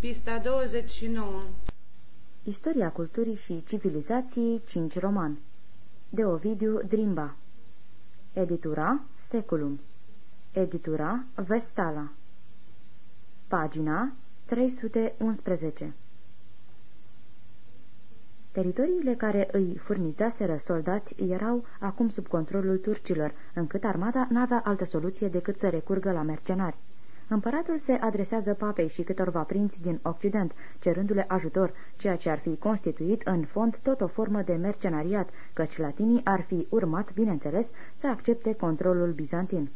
Pista 29 Istoria culturii și civilizației 5 roman. De Ovidiu Drimba. Editura Seculum. Editura Vestala. Pagina 311 Teritoriile care îi furnizaseră soldați erau acum sub controlul turcilor, încât armata n-avea altă soluție decât să recurgă la mercenari. Împăratul se adresează papei și câtorva prinți din Occident, cerându-le ajutor, ceea ce ar fi constituit în fond tot o formă de mercenariat, căci latinii ar fi urmat, bineînțeles, să accepte controlul bizantin.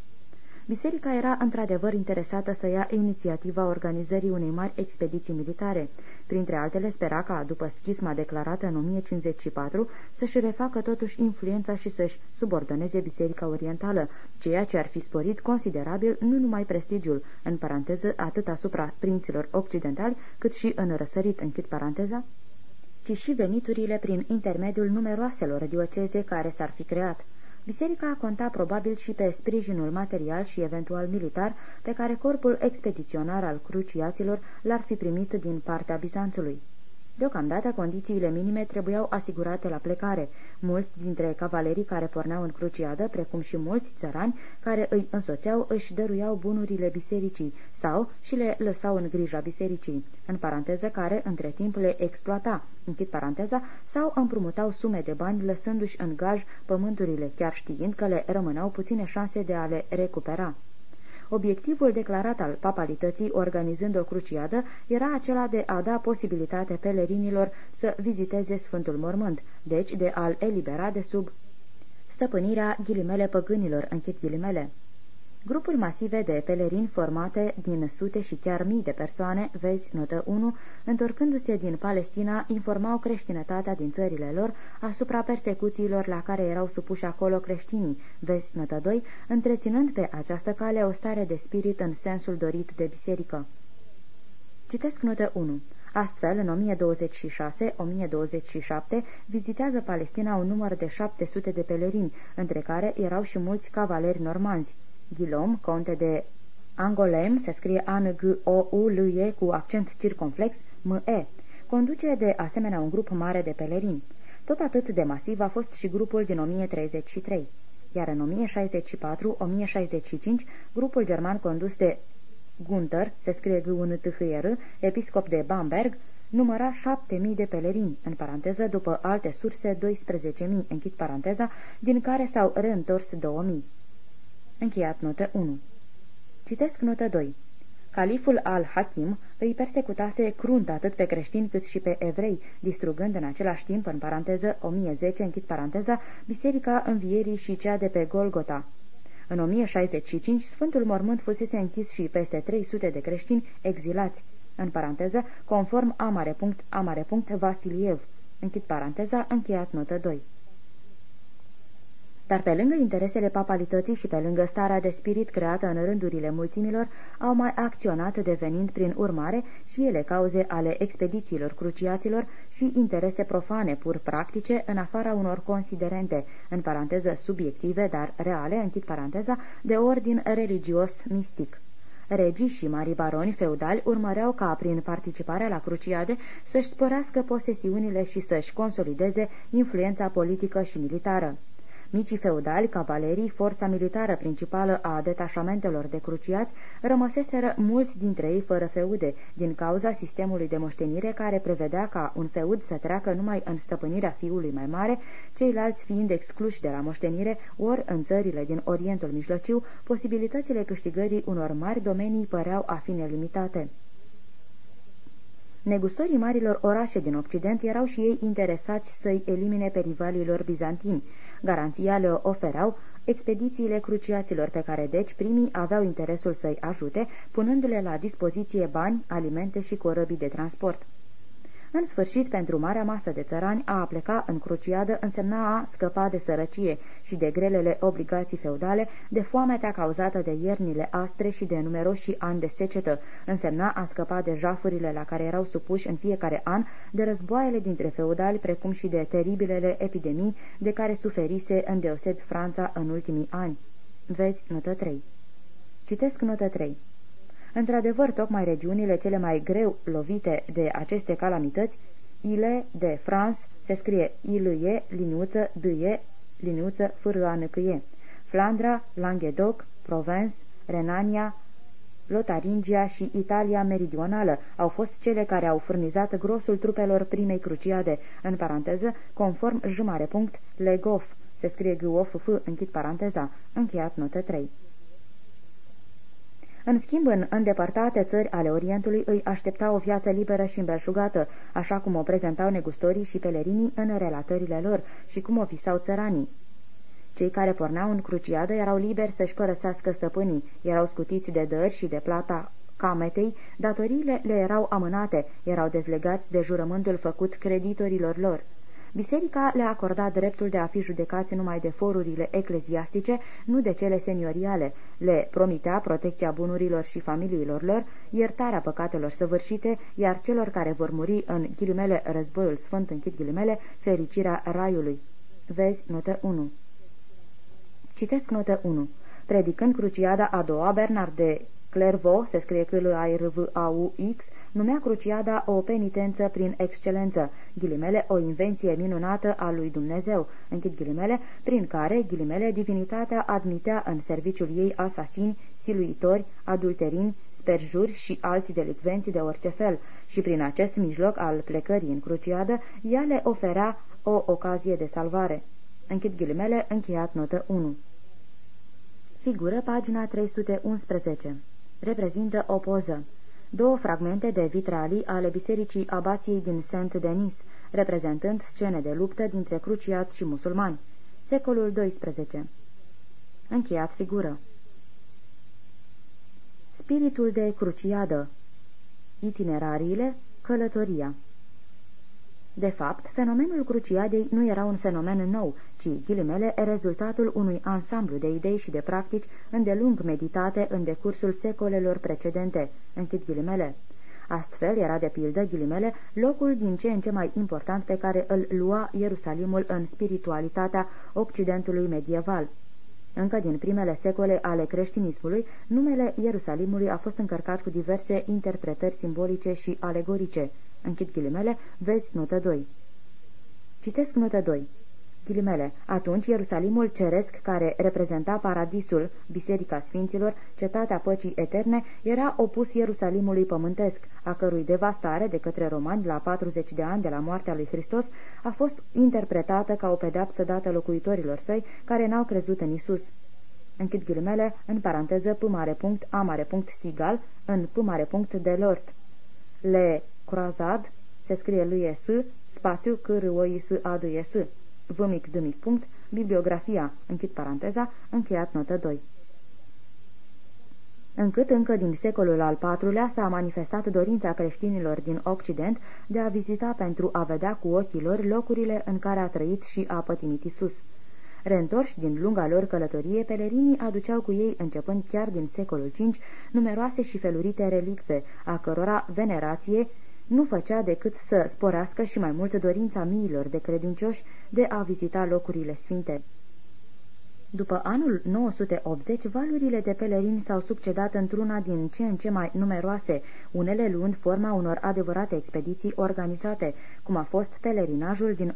Biserica era într-adevăr interesată să ia inițiativa organizării unei mari expediții militare. Printre altele spera ca, după schisma declarată în 1054, să-și refacă totuși influența și să-și subordoneze Biserica Orientală, ceea ce ar fi sporit considerabil nu numai prestigiul, în paranteză, atât asupra prinților occidentali, cât și în răsărit, închid paranteza, ci și veniturile prin intermediul numeroaselor dioceze care s-ar fi creat. Biserica conta probabil și pe sprijinul material și eventual militar pe care corpul expediționar al cruciaților l-ar fi primit din partea Bizanțului. Deocamdată, condițiile minime trebuiau asigurate la plecare. Mulți dintre cavalerii care porneau în cruciadă, precum și mulți țărani care îi însoțeau, își dăruiau bunurile bisericii sau și le lăsau în grija bisericii, în paranteză care între timp le exploata, închid paranteza, sau împrumutau sume de bani lăsându-și în gaj pământurile, chiar știind că le rămâneau puține șanse de a le recupera. Obiectivul declarat al papalității organizând o cruciadă era acela de a da posibilitate pelerinilor să viziteze Sfântul Mormânt, deci de a-l elibera de sub stăpânirea ghilimele păgânilor, închid ghilimele. Grupuri masive de pelerini formate din sute și chiar mii de persoane, vezi notă 1, întorcându-se din Palestina, informau creștinătatea din țările lor asupra persecuțiilor la care erau supuși acolo creștinii, vezi notă 2, întreținând pe această cale o stare de spirit în sensul dorit de biserică. Citesc notă 1. Astfel, în 1026-1027, vizitează Palestina un număr de 700 de pelerini, între care erau și mulți cavaleri normanzi. Ghilom, conte de Angolem, se scrie a n g o u l e cu accent circumflex, M-E. Conduce de asemenea un grup mare de pelerini. Tot atât de masiv a fost și grupul din 1033. Iar în 1064-1065, grupul german condus de Gunther, se scrie g u n t h r episcop de Bamberg, număra 7.000 de pelerini, în paranteză, după alte surse 12.000, închid paranteza, din care s-au reîntors 2.000. Încheiat notă 1. Citesc notă 2. Califul al-Hakim îi persecutase crunt atât pe creștini cât și pe evrei, distrugând în același timp, în paranteză 1010, închid paranteza, Biserica Învierii și cea de pe Golgota. În 1065, Sfântul Mormânt fusese închis și peste 300 de creștini exilați, în paranteză, conform amare punct, amare punct Vasiliev, închid paranteza, încheiat notă 2. Dar pe lângă interesele papalității și pe lângă starea de spirit creată în rândurile mulțimilor, au mai acționat devenind prin urmare și ele cauze ale expedițiilor cruciaților și interese profane pur practice în afara unor considerente, în paranteză subiective, dar reale, închid paranteza, de ordin religios mistic. Regii și mari baroni feudali urmăreau ca, prin participarea la cruciade, să-și sporească posesiunile și să-și consolideze influența politică și militară. Micii feudali, cavalerii, forța militară principală a detașamentelor de cruciați, rămăseseră mulți dintre ei fără feude, din cauza sistemului de moștenire care prevedea ca un feud să treacă numai în stăpânirea fiului mai mare, ceilalți fiind excluși de la moștenire, ori în țările din Orientul Mijlociu, posibilitățile câștigării unor mari domenii păreau a fi nelimitate. Negustorii marilor orașe din Occident erau și ei interesați să-i elimine pe rivalilor bizantini. Garanția le ofereau expedițiile cruciaților pe care deci primii aveau interesul să-i ajute, punându-le la dispoziție bani, alimente și corăbii de transport. În sfârșit, pentru marea masă de țărani, a pleca în cruciadă însemna a scăpa de sărăcie și de grelele obligații feudale, de foametea cauzată de iernile aspre și de numeroși ani de secetă, însemna a scăpa de jafurile la care erau supuși în fiecare an, de războaiele dintre feudali, precum și de teribilele epidemii de care suferise îndeosebi Franța în ultimii ani. Vezi notă 3. Citesc notă 3. Într-adevăr, tocmai regiunile cele mai greu lovite de aceste calamități, Ile de France, se scrie Ilie, liniuță, dâie, liniuță, fârâanăcâie, Flandra, Languedoc, Provence, Renania, Lotaringia și Italia meridională au fost cele care au furnizat grosul trupelor primei cruciade, în paranteză, conform jumare punct, Legof, se scrie g f închid paranteza, încheiat notă 3. În schimb, în îndepărtate țări ale Orientului îi aștepta o viață liberă și îmbelșugată, așa cum o prezentau negustorii și pelerinii în relatările lor și cum o visau țăranii. Cei care porneau în cruciadă erau liberi să-și părăsească stăpânii, erau scutiți de dări și de plata cametei, datoriile le erau amânate, erau dezlegați de jurământul făcut creditorilor lor. Biserica le acorda dreptul de a fi judecați numai de forurile ecleziastice, nu de cele senioriale. Le promitea protecția bunurilor și familiilor lor, iertarea păcatelor săvârșite, iar celor care vor muri în ghilimele războiul sfânt închid ghilimele, fericirea raiului. Vezi notă 1. Citesc notă 1. Predicând cruciada a doua, Bernard de Clairvaux, se scrie că l a r v a u x numea cruciada o penitență prin excelență, ghilimele o invenție minunată a lui Dumnezeu, închid ghilimele, prin care, ghilimele, divinitatea admitea în serviciul ei asasini, siluitori, adulterini, sperjuri și alți delicvenți de orice fel, și prin acest mijloc al plecării în cruciadă, ea le oferea o ocazie de salvare. Închid ghilimele, încheiat notă 1. Figură pagina 311. Reprezintă o poză. Două fragmente de vitralii ale bisericii abației din Saint-Denis, reprezentând scene de luptă dintre cruciați și musulmani. Secolul XII. Încheiat figură. Spiritul de cruciadă Itinerariile, călătoria de fapt, fenomenul cruciadei nu era un fenomen nou, ci, ghilimele, rezultatul unui ansamblu de idei și de practici îndelung meditate în decursul secolelor precedente. Închid ghilimele. Astfel era de pildă, ghilimele, locul din ce în ce mai important pe care îl lua Ierusalimul în spiritualitatea Occidentului medieval. Încă din primele secole ale creștinismului, numele Ierusalimului a fost încărcat cu diverse interpretări simbolice și alegorice. Închid ghilimele, vezi notă 2. Citesc notă 2. Ghilimele, atunci Ierusalimul ceresc, care reprezenta paradisul, Biserica Sfinților, cetatea păcii eterne, era opus Ierusalimului pământesc, a cărui devastare de către romani la 40 de ani de la moartea lui Hristos a fost interpretată ca o pedeapsă dată locuitorilor săi care n-au crezut în Isus. Închid ghilimele, în paranteză, p mare punct, a mare punct, sigal, în p mare punct de lort. Le Croazad, se scrie lui S, spațiu c r o i s a d s v mic d mic punct, bibliografia, închid paranteza, încheiat notă 2. Încât încă din secolul al IV-lea s-a manifestat dorința creștinilor din Occident de a vizita pentru a vedea cu ochii lor locurile în care a trăit și a pătimit Isus. Reîntorși din lunga lor călătorie, pelerinii aduceau cu ei, începând chiar din secolul V, numeroase și felurite relicve, a cărora venerație nu făcea decât să sporească și mai mult dorința miilor de credincioși de a vizita locurile sfinte. După anul 980, valurile de pelerini s-au succedat într-una din ce în ce mai numeroase, unele luând forma unor adevărate expediții organizate, cum a fost pelerinajul din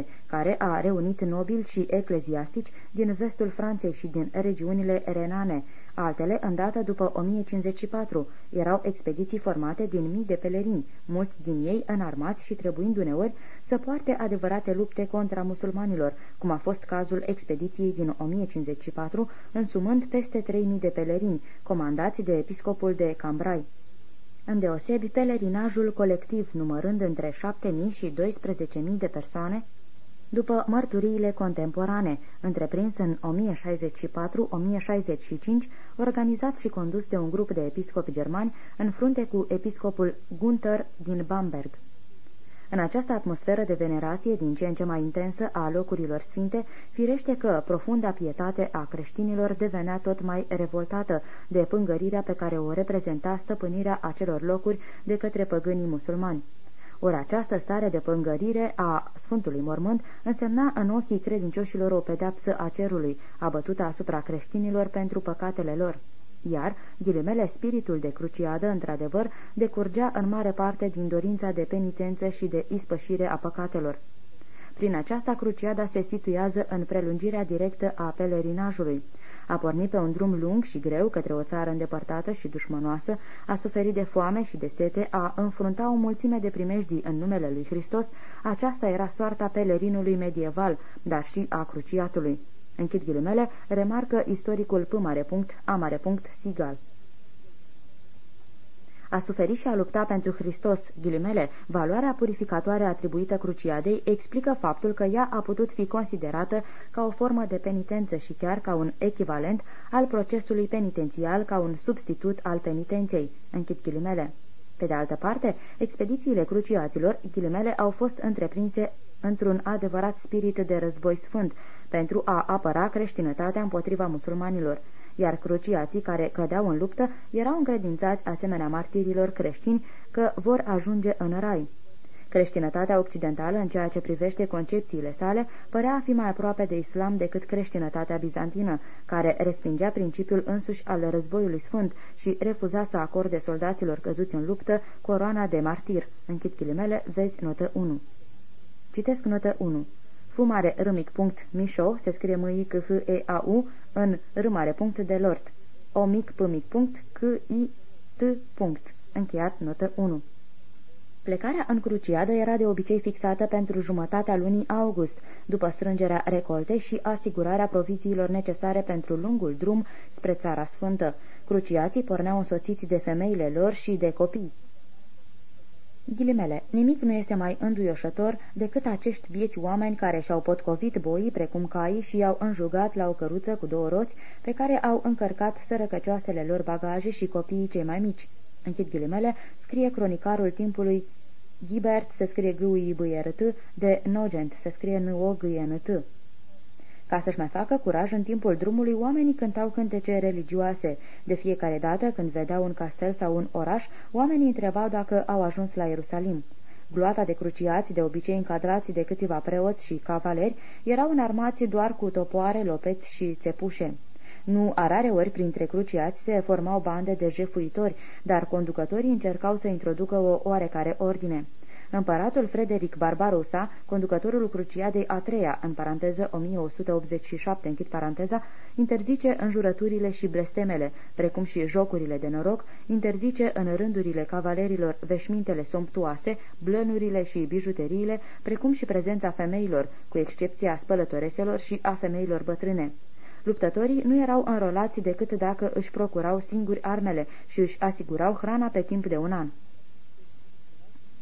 1025-1026, care a reunit nobili și ecleziastici din vestul Franței și din regiunile renane, altele îndată după 1054. Erau expediții formate din mii de pelerini, mulți din ei înarmați și trebuind uneori să poarte adevărate lupte contra musulmanilor, cum a fost cazul expediției din 1054, însumând peste 3000 de pelerini, comandați de episcopul de Cambrai. Îndeosebi pelerinajul colectiv, numărând între 7.000 și 12.000 de persoane, după mărturiile contemporane, întreprins în 1064-1065, organizat și condus de un grup de episcopi germani în frunte cu episcopul Gunther din Bamberg. În această atmosferă de venerație din ce în ce mai intensă a locurilor sfinte, firește că profunda pietate a creștinilor devenea tot mai revoltată de pângărirea pe care o reprezenta stăpânirea acelor locuri de către păgânii musulmani. Ori această stare de pângărire a Sfântului Mormânt însemna în ochii credincioșilor o pedeapsă a cerului, abătută asupra creștinilor pentru păcatele lor. iar, ghilimele, spiritul de cruciadă, într-adevăr, decurgea în mare parte din dorința de penitență și de ispășire a păcatelor. Prin aceasta, cruciada se situează în prelungirea directă a pelerinajului. A porni pe un drum lung și greu către o țară îndepărtată și dușmănoasă, a suferit de foame și de sete, a înfrunta o mulțime de primejdii în numele lui Hristos, aceasta era soarta pelerinului medieval, dar și a cruciatului. Închid ghilimele, remarcă istoricul P. A. Sigal. A suferi și a lupta pentru Hristos, ghilimele, valoarea purificatoare atribuită cruciadei explică faptul că ea a putut fi considerată ca o formă de penitență și chiar ca un echivalent al procesului penitențial, ca un substitut al penitenței. Închid ghilimele. Pe de altă parte, expedițiile cruciaților, ghilimele, au fost întreprinse într-un adevărat spirit de război sfânt, pentru a apăra creștinătatea împotriva musulmanilor, iar cruciații care cădeau în luptă erau încredințați asemenea martirilor creștini că vor ajunge în rai. Creștinătatea occidentală, în ceea ce privește concepțiile sale, părea a fi mai aproape de islam decât creștinătatea bizantină, care respingea principiul însuși al războiului sfânt și refuza să acorde soldaților căzuți în luptă coroana de martir. Închid ghilimele, vezi notă 1. Citesc notă 1. Fumare râmic punct mișo, se scrie m i c h e a u în râmare punct de lort. O mic p mic punct c i t punct. Încheiat notă 1. Plecarea în cruciadă era de obicei fixată pentru jumătatea lunii august, după strângerea recoltei și asigurarea proviziilor necesare pentru lungul drum spre Țara Sfântă. Cruciații porneau însoțiți de femeile lor și de copii. Ghilimele, nimic nu este mai înduioșător decât acești vieți oameni care și-au potcovit boii precum caii și i-au înjugat la o căruță cu două roți pe care au încărcat sărăcăcioasele lor bagaje și copiii cei mai mici. Închid ghilimele, scrie cronicarul timpului Ghibert se scrie g i b r t de Nogent se scrie n o g n t ca să-și mai facă curaj în timpul drumului, oamenii cântau cântece religioase. De fiecare dată când vedeau un castel sau un oraș, oamenii întrebau dacă au ajuns la Ierusalim. Gloata de cruciați, de obicei încadrați de câțiva preoți și cavaleri, erau înarmați doar cu topoare, lopeți și țepușe. Nu a rare ori printre cruciați se formau bande de jefuitori, dar conducătorii încercau să introducă o oarecare ordine. Împăratul Frederic Barbarossa, conducătorul cruciadei a treia, în paranteză 1187, închid paranteza, interzice înjurăturile și blestemele, precum și jocurile de noroc, interzice în rândurile cavalerilor veșmintele somptuoase, blănurile și bijuteriile, precum și prezența femeilor, cu excepția spălătoreselor și a femeilor bătrâne. Luptătorii nu erau înrolați decât dacă își procurau singuri armele și își asigurau hrana pe timp de un an.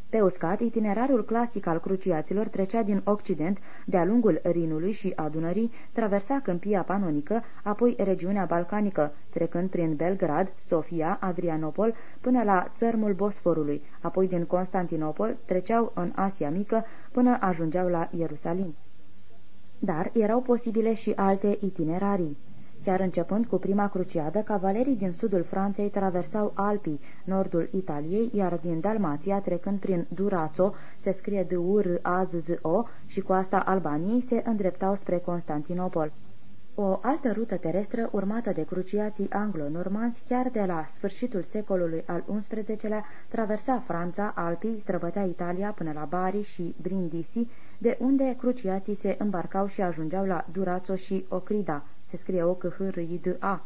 Pe uscat, itinerarul clasic al cruciaților trecea din Occident, de-a lungul Rinului și Adunării, traversa câmpia panonică, apoi regiunea balcanică, trecând prin Belgrad, Sofia, Adrianopol, până la țărmul Bosforului, apoi din Constantinopol treceau în Asia Mică până ajungeau la Ierusalim. Dar erau posibile și alte itinerarii. Chiar începând cu prima cruciadă, cavalerii din sudul Franței traversau Alpii, nordul Italiei, iar din Dalmația, trecând prin Durazzo, se scrie d u r a z z o și coasta Albaniei, se îndreptau spre Constantinopol. O altă rută terestră, urmată de cruciații anglo-normanzi, chiar de la sfârșitul secolului al XI-lea, traversa Franța, Alpii, străbătea Italia până la Bari și Brindisi, de unde cruciații se îmbarcau și ajungeau la Durazzo și Ocrida, se scrie o c h r i d a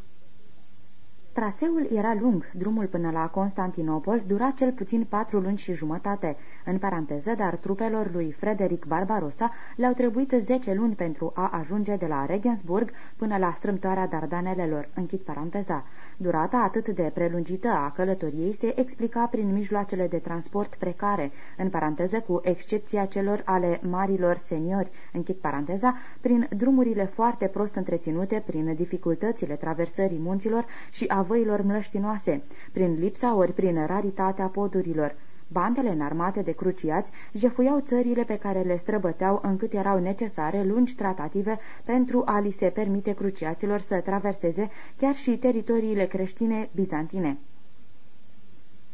Traseul era lung, drumul până la Constantinopol dura cel puțin patru luni și jumătate, în paranteză, dar trupelor lui Frederic Barbarossa le-au trebuit zece luni pentru a ajunge de la Regensburg până la strâmtoarea Dardanelelor, închid paranteza. Durata atât de prelungită a călătoriei se explica prin mijloacele de transport precare, în paranteză cu excepția celor ale marilor seniori, închid paranteza, prin drumurile foarte prost întreținute, prin dificultățile traversării munților și a văilor mlăștinoase, prin lipsa ori prin raritatea podurilor. Bandele înarmate de cruciați jefuiau țările pe care le străbăteau încât erau necesare lungi tratative pentru a li se permite cruciaților să traverseze chiar și teritoriile creștine bizantine.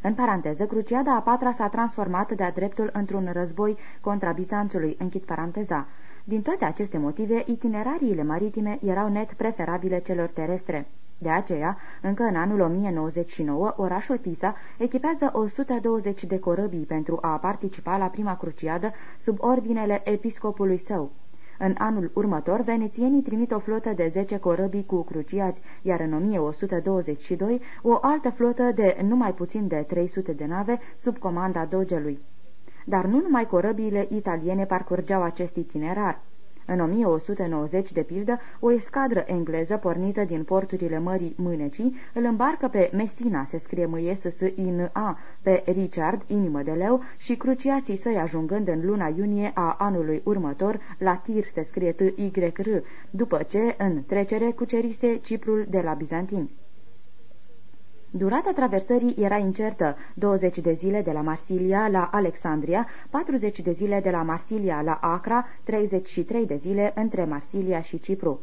În paranteză, cruciada a patra s-a transformat de-a dreptul într-un război contra Bizanțului, închid paranteza. Din toate aceste motive, itinerariile maritime erau net preferabile celor terestre. De aceea, încă în anul 1099, orașul Pisa echipează 120 de corăbii pentru a participa la prima cruciadă sub ordinele episcopului său. În anul următor, venețienii trimit o flotă de 10 corăbii cu cruciați, iar în 1122 o altă flotă de numai puțin de 300 de nave sub comanda dogelui. Dar nu numai corăbiile italiene parcurgeau acest itinerar. În 1190, de pildă, o escadră engleză pornită din porturile Mării Mânecii îl îmbarcă pe Messina, se scrie mâie s in a pe Richard, inimă de leu, și cruciații săi ajungând în luna iunie a anului următor la Tir, se scrie t y r după ce, în trecere, cucerise Ciprul de la Bizantin. Durata traversării era incertă, 20 de zile de la Marsilia la Alexandria, 40 de zile de la Marsilia la Acra, 33 de zile între Marsilia și Cipru.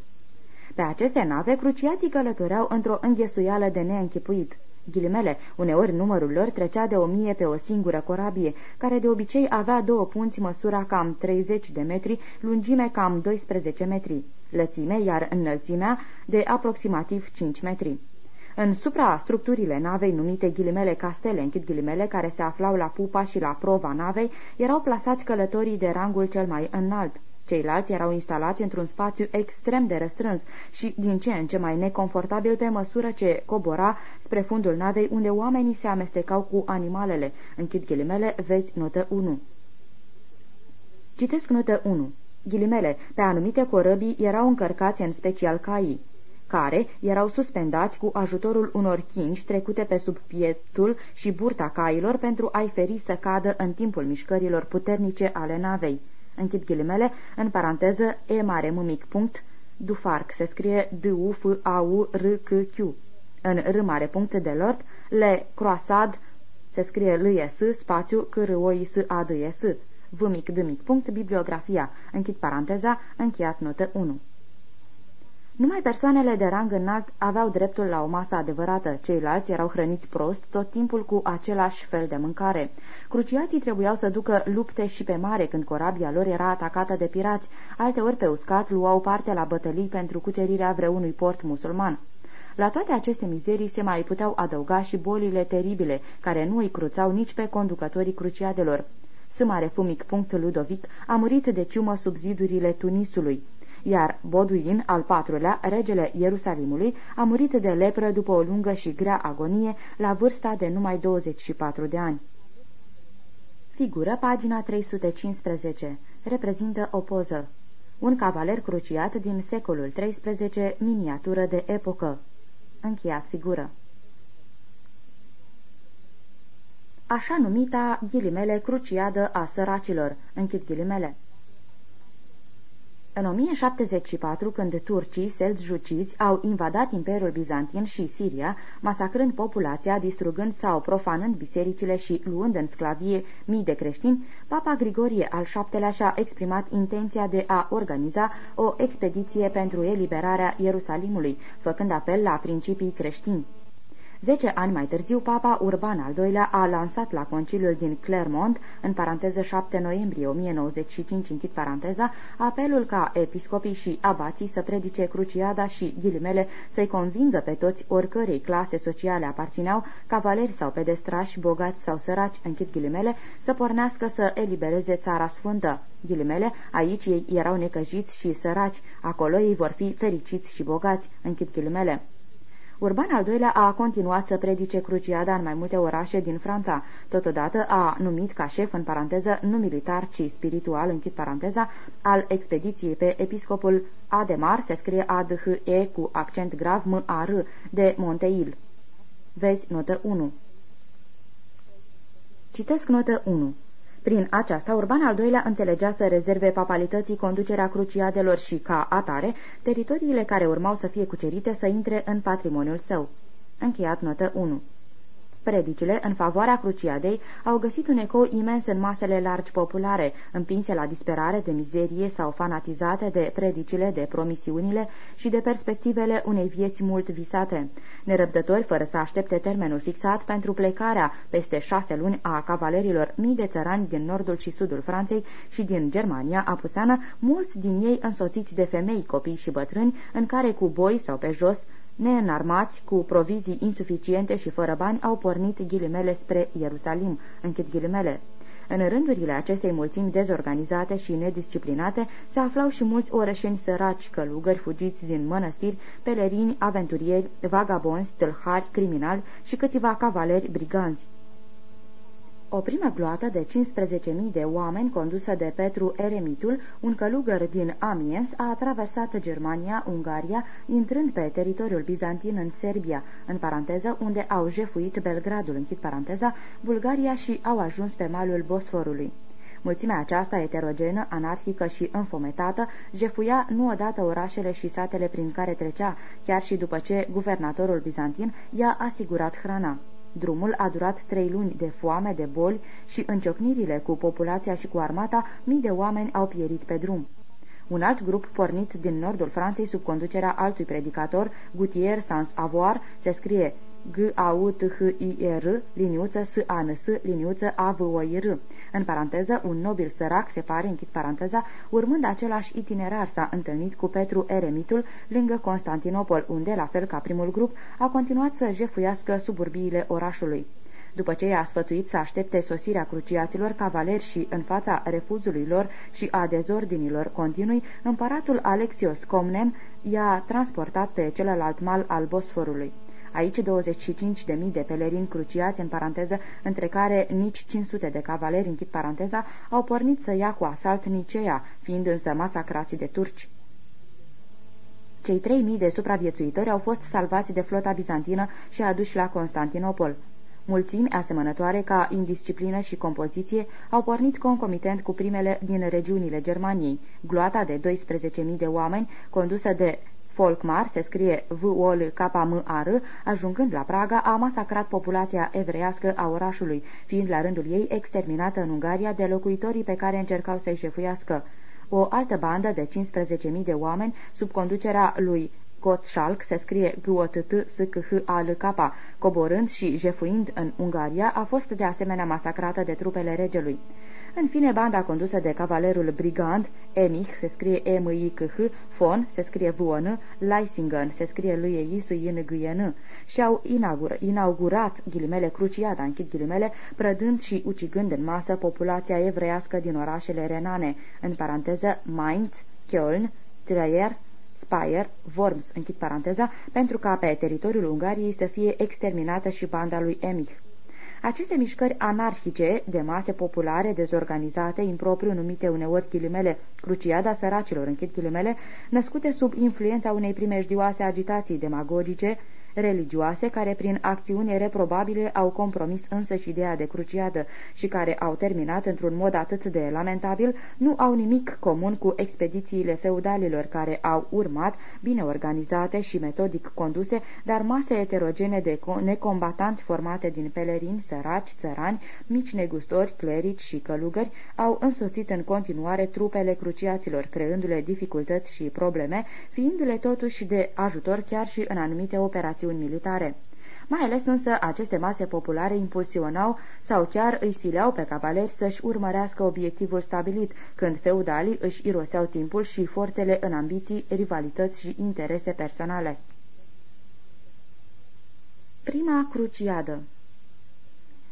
Pe aceste nave, cruciații călătoreau într-o înghesuială de neînchipuit. Ghilimele, uneori numărul lor trecea de o mie pe o singură corabie, care de obicei avea două punți măsura cam 30 de metri, lungime cam 12 metri, lățime, iar înălțimea de aproximativ 5 metri. În suprastructurile navei numite ghilimele castele, închid ghilimele, care se aflau la pupa și la prova navei, erau plasați călătorii de rangul cel mai înalt. Ceilalți erau instalați într-un spațiu extrem de restrâns și din ce în ce mai neconfortabil pe măsură ce cobora spre fundul navei unde oamenii se amestecau cu animalele. Închid ghilimele, vezi notă 1. Citesc notă 1. Ghilimele, pe anumite corăbii erau încărcați în special caii care erau suspendați cu ajutorul unor chingi trecute pe sub pietul și burta cailor pentru a-i feri să cadă în timpul mișcărilor puternice ale navei. Închid ghilimele, în paranteză, e mare mic punct, Dufarc, se scrie d u f a u r c q În r mare punct de lord, le croasad, se scrie l -E s spațiu c r o i s a d -E s v mic d mic punct, bibliografia, închid paranteza, încheiat notă 1. Numai persoanele de rang înalt aveau dreptul la o masă adevărată, ceilalți erau hrăniți prost tot timpul cu același fel de mâncare. Cruciații trebuiau să ducă lupte și pe mare când corabia lor era atacată de pirați, alteori pe uscat luau parte la bătălii pentru cucerirea vreunui port musulman. La toate aceste mizerii se mai puteau adăuga și bolile teribile, care nu îi cruțau nici pe conducătorii cruciadelor. Sâmare fumic punct Ludovic a murit de ciumă sub zidurile Tunisului iar Boduin, al patrulea, regele Ierusalimului, a murit de lepră după o lungă și grea agonie la vârsta de numai 24 de ani. Figură pagina 315. Reprezintă o poză. Un cavaler cruciat din secolul XIII, miniatură de epocă. Încheiat figură. Așa numita ghilimele cruciadă a săracilor. Închid ghilimele. În 1074, când turcii seljuciți au invadat Imperiul Bizantin și Siria, masacrând populația, distrugând sau profanând bisericile și luând în sclavie mii de creștini, Papa Grigorie al VII-lea și-a exprimat intenția de a organiza o expediție pentru eliberarea Ierusalimului, făcând apel la principii creștini. Zece ani mai târziu, Papa Urban al II-lea a lansat la conciliul din Clermont, în paranteză 7 noiembrie 1095, închid paranteza, apelul ca episcopii și abații să predice cruciada și ghilimele să-i convingă pe toți oricărei clase sociale aparțineau, cavaleri sau pedestrași, bogați sau săraci, închid ghilimele, să pornească să elibereze țara sfântă. Ghilimele, aici ei erau necăjiți și săraci, acolo ei vor fi fericiți și bogați, închid ghilimele. Urban al doilea a continuat să predice cruciada în mai multe orașe din Franța. Totodată a numit ca șef, în paranteză, nu militar, ci spiritual, închid paranteza, al expediției pe episcopul Ademar, se scrie a d h e cu accent grav m a r de Monteil. Vezi notă 1. Citesc notă 1. Prin aceasta, Urban al II-lea înțelegea să rezerve papalității conducerea cruciadelor și, ca atare, teritoriile care urmau să fie cucerite să intre în patrimoniul său. Încheiat notă 1 Predicile în favoarea cruciadei au găsit un ecou imens în masele largi populare, împinse la disperare de mizerie sau fanatizate de predicile, de promisiunile și de perspectivele unei vieți mult visate. Nerăbdători, fără să aștepte termenul fixat pentru plecarea peste șase luni a cavalerilor mii de țărani din nordul și sudul Franței și din Germania apuseană, mulți din ei însoțiți de femei, copii și bătrâni, în care cu boi sau pe jos, neînarmați, cu provizii insuficiente și fără bani, au pornit ghilimele spre Ierusalim, închid ghilimele. În rândurile acestei mulțimi dezorganizate și nedisciplinate se aflau și mulți orășeni săraci, călugări fugiți din mănăstiri, pelerini, aventurieri, vagabonzi, tâlhari, criminali și câțiva cavaleri briganzi. O primă gloată de 15.000 de oameni condusă de Petru Eremitul, un călugăr din Amiens, a traversat Germania, Ungaria, intrând pe teritoriul bizantin în Serbia, în paranteză, unde au jefuit Belgradul, închid paranteza, Bulgaria și au ajuns pe malul Bosforului. Mulțimea aceasta, eterogenă, anarhică și înfometată, jefuia nu odată orașele și satele prin care trecea, chiar și după ce guvernatorul bizantin i-a asigurat hrana. Drumul a durat trei luni de foame, de boli și în ciocnirile cu populația și cu armata, mii de oameni au pierit pe drum. Un alt grup pornit din nordul Franței sub conducerea altui predicator, Gutier Sans Avoir, se scrie G-A-U-T-H-I-R, liniuță S-A-N-S, liniuță A-V-O-I-R. În paranteză, un nobil sărac, se pare, închid paranteza, urmând același itinerar s-a întâlnit cu Petru Eremitul lângă Constantinopol, unde, la fel ca primul grup, a continuat să jefuiască suburbiile orașului. După ce i-a sfătuit să aștepte sosirea cruciaților cavaleri și în fața refuzului lor și a dezordinilor continui, împăratul Alexios Comnem i-a transportat pe celălalt mal al Bosforului. Aici 25.000 de pelerini cruciați, în paranteză, între care nici 500 de cavaleri, închid paranteza, au pornit să ia cu asalt Nicea, fiind însă masacrați de turci. Cei 3.000 de supraviețuitori au fost salvați de flota bizantină și aduși la Constantinopol. Mulțimi asemănătoare ca indisciplină și compoziție au pornit concomitent cu primele din regiunile Germaniei. Gloata de 12.000 de oameni, condusă de Folkmar, se scrie v o l k m a r ajungând la Praga, a masacrat populația evreiască a orașului, fiind la rândul ei exterminată în Ungaria de locuitorii pe care încercau să-i jefuiască. O altă bandă de 15.000 de oameni, sub conducerea lui Gottschalk, se scrie g o t t s c h a l k coborând și jefuind în Ungaria, a fost de asemenea masacrată de trupele regelui. În fine, banda condusă de cavalerul brigand, Emich, se scrie e m i c h Fon, se scrie v o n Leisingen, se scrie lui e i s i n g e n și-au inaugurat, inaugurat ghilimele cruciada, închid ghilimele, prădând și ucigând în masă populația evreiască din orașele renane, în paranteză Mainz, Köln, Trier, Speyer, Worms, închid paranteza, pentru ca pe teritoriul Ungariei să fie exterminată și banda lui Emich. Aceste mișcări anarhice, de mase populare, dezorganizate, impropriu numite uneori ghilimele, cruciada săracilor, închid ghilimele, născute sub influența unei primejdioase agitații demagogice, religioase care prin acțiuni reprobabile au compromis însă și ideea de cruciadă și care au terminat într-un mod atât de lamentabil, nu au nimic comun cu expedițiile feudalilor care au urmat, bine organizate și metodic conduse, dar mase eterogene de necombatanți formate din pelerini, săraci, țărani, mici negustori, clerici și călugări, au însoțit în continuare trupele cruciaților, creându-le dificultăți și probleme, fiindu-le totuși de ajutor chiar și în anumite operațiuni operațiuni militare. Mai ales însă aceste mase populare impulsionau sau chiar îi sileau pe cavaleri să-și urmărească obiectivul stabilit, când feudalii își iroseau timpul și forțele în ambiții, rivalități și interese personale. Prima cruciadă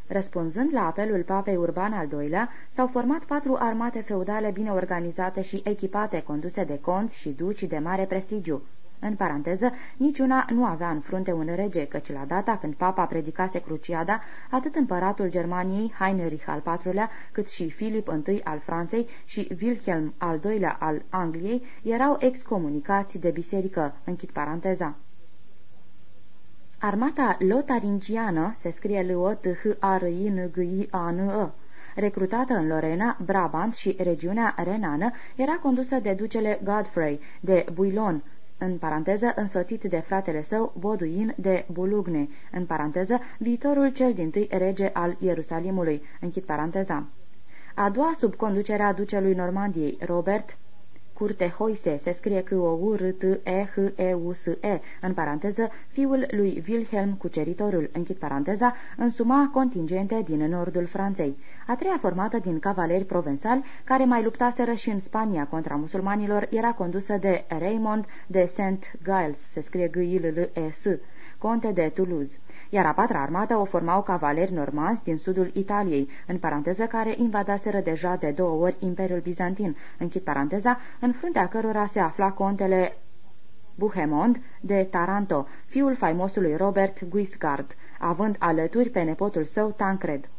Răspunzând la apelul papei Urban al II-lea, s-au format patru armate feudale bine organizate și echipate, conduse de conți și duci de mare prestigiu. În paranteză, niciuna nu avea în frunte un rege, căci la data când papa predicase cruciada, atât împăratul Germaniei, Heinrich al IV-lea, cât și Filip I al Franței și Wilhelm al II-lea al Angliei erau excomunicați de biserică, închid paranteza. Armata lotaringiană, se scrie l o t h a r i n g i a n e recrutată în Lorena, Brabant și regiunea renană, era condusă de ducele Godfrey de Bouillon, în paranteză însoțit de fratele său Boduin de Bulugne, în paranteză viitorul cel din tâi rege al Ierusalimului, închid paranteza. A doua sub conducerea ducelui Normandiei, Robert Curtehoise, se scrie cu o u r t e h e u s e. În paranteză, fiul lui Wilhelm Cuceritorul, închid paranteza, însuma contingente din nordul Franței. A treia formată din cavaleri provensali, care mai luptaseră și în Spania contra musulmanilor, era condusă de Raymond de Saint-Giles, se scrie g i l l e s conte de Toulouse iar a patra armată o formau cavaleri normanzi din sudul Italiei, în paranteză care invadaseră deja de două ori Imperiul Bizantin, închid paranteza, în fruntea cărora se afla contele Buhemond de Taranto, fiul faimosului Robert Guiscard, având alături pe nepotul său Tancred.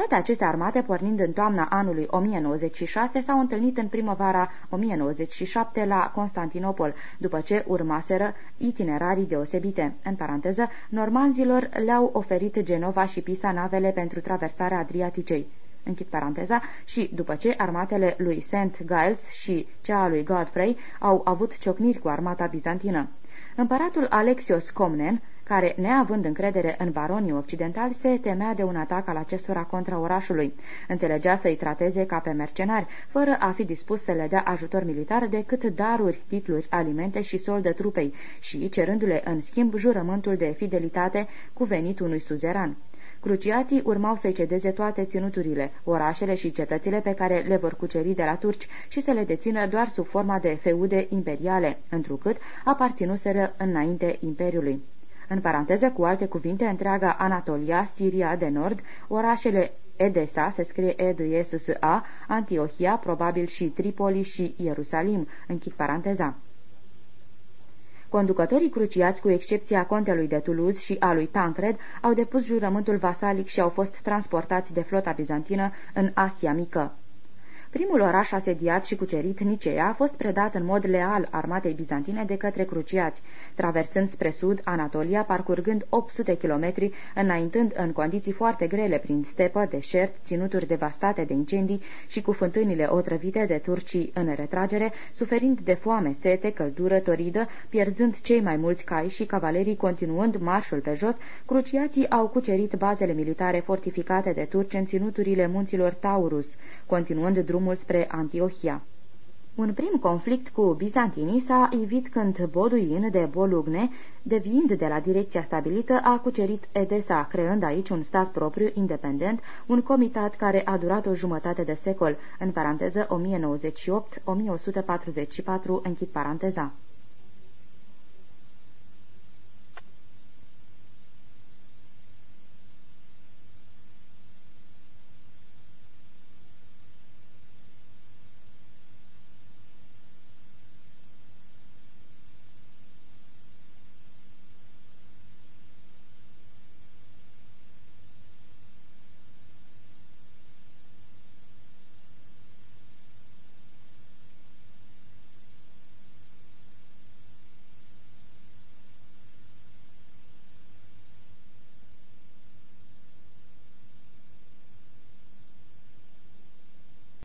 Toate aceste armate, pornind în toamna anului 1096, s-au întâlnit în primăvara 1097 la Constantinopol, după ce urmaseră itinerarii deosebite. În paranteză, normanzilor le-au oferit Genova și Pisa navele pentru traversarea Adriaticei închid paranteza, și după ce armatele lui St. Giles și cea a lui Godfrey au avut ciocniri cu armata bizantină. Împăratul Alexios Comnen care, neavând încredere în baronii occidentali, se temea de un atac al acestora contra orașului. Înțelegea să-i trateze ca pe mercenari, fără a fi dispus să le dea ajutor militar decât daruri, titluri, alimente și soldă trupei și cerându-le în schimb jurământul de fidelitate cuvenit unui suzeran. Cruciații urmau să-i cedeze toate ținuturile, orașele și cetățile pe care le vor cuceri de la turci și să le dețină doar sub forma de feude imperiale, întrucât aparținuseră înainte imperiului. În paranteză, cu alte cuvinte, întreaga Anatolia, Siria de Nord, orașele Edesa, se scrie e d e s s a Antiohia, probabil și Tripoli și Ierusalim, închid paranteza. Conducătorii cruciați, cu excepția contelui de Toulouse și a lui Tancred, au depus jurământul vasalic și au fost transportați de flota bizantină în Asia Mică. Primul oraș asediat și cucerit, Nicea, a fost predat în mod leal armatei bizantine de către cruciați, traversând spre sud Anatolia, parcurgând 800 kilometri, înaintând în condiții foarte grele prin stepă, deșert, ținuturi devastate de incendii și cu fântânile otrăvite de turcii în retragere, suferind de foame, sete, căldură, toridă, pierzând cei mai mulți cai și cavalerii continuând marșul pe jos, cruciații au cucerit bazele militare fortificate de turci în ținuturile munților Taurus, continuând drumul drumul spre Antiohia. Un prim conflict cu bizantinii s-a ivit când Boduin de Bolugne, deviind de la direcția stabilită, a cucerit Edesa, creând aici un stat propriu, independent, un comitat care a durat o jumătate de secol, în paranteză 1098-1144, închid paranteza.